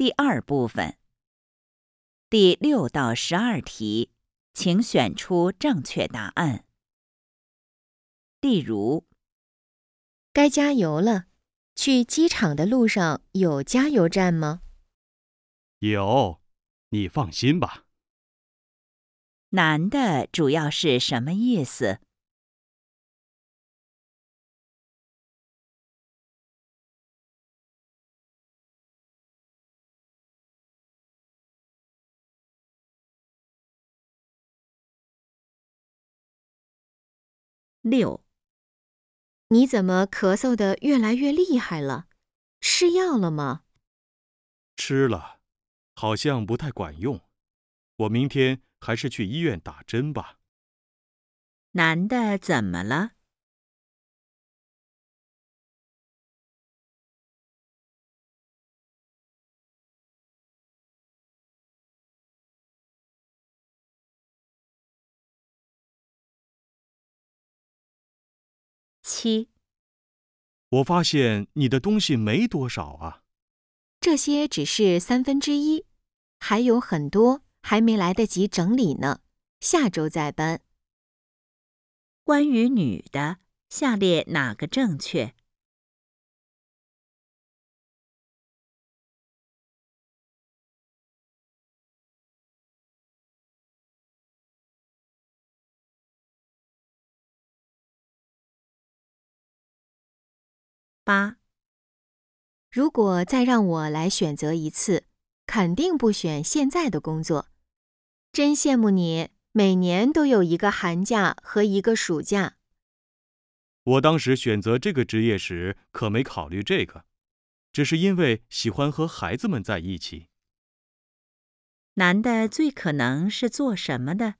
第二部分，第六到十二题，请选出正确答案。例如，该加油了。去机场的路上有加油站吗？有，你放心吧。男的主要是什么意思？六，你怎么咳嗽的越来越厉害了？吃药了吗？吃了，好像不太管用。我明天还是去医院打针吧。男的怎么了？七，我发现你的东西没多少啊。这些只是三分之一，还有很多还没来得及整理呢，下周再搬。关于女的，下列哪个正确？八，如果再让我来选择一次，肯定不选现在的工作。真羡慕你，每年都有一个寒假和一个暑假。我当时选择这个职业时，可没考虑这个，只是因为喜欢和孩子们在一起。男的最可能是做什么的？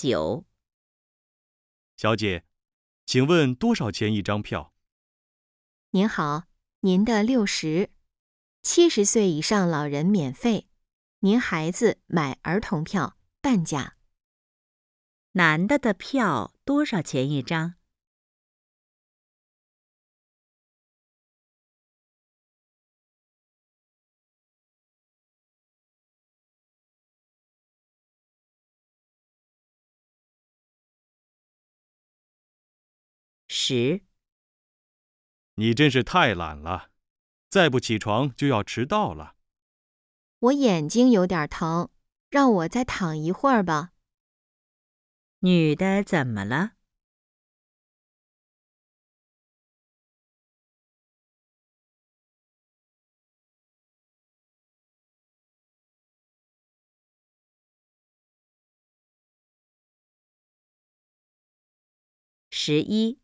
九，小姐，请问多少钱一张票？您好，您的六十，七十岁以上老人免费，您孩子买儿童票半价。男的的票多少钱一张？十，你真是太懒了，再不起床就要迟到了。我眼睛有点疼，让我再躺一会儿吧。女的怎么了？十一。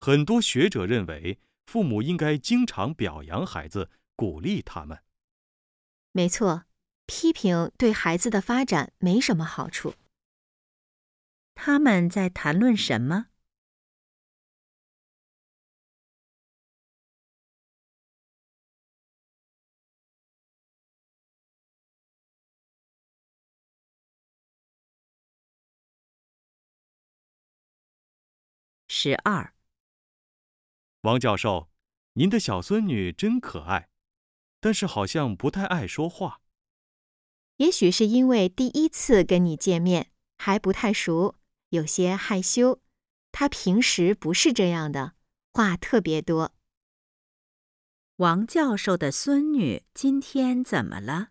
很多学者认为，父母应该经常表扬孩子，鼓励他们。没错，批评对孩子的发展没什么好处。他们在谈论什么？十二。王教授，您的小孙女真可爱，但是好像不太爱说话。也许是因为第一次跟你见面还不太熟，有些害羞。她平时不是这样的，话特别多。王教授的孙女今天怎么了？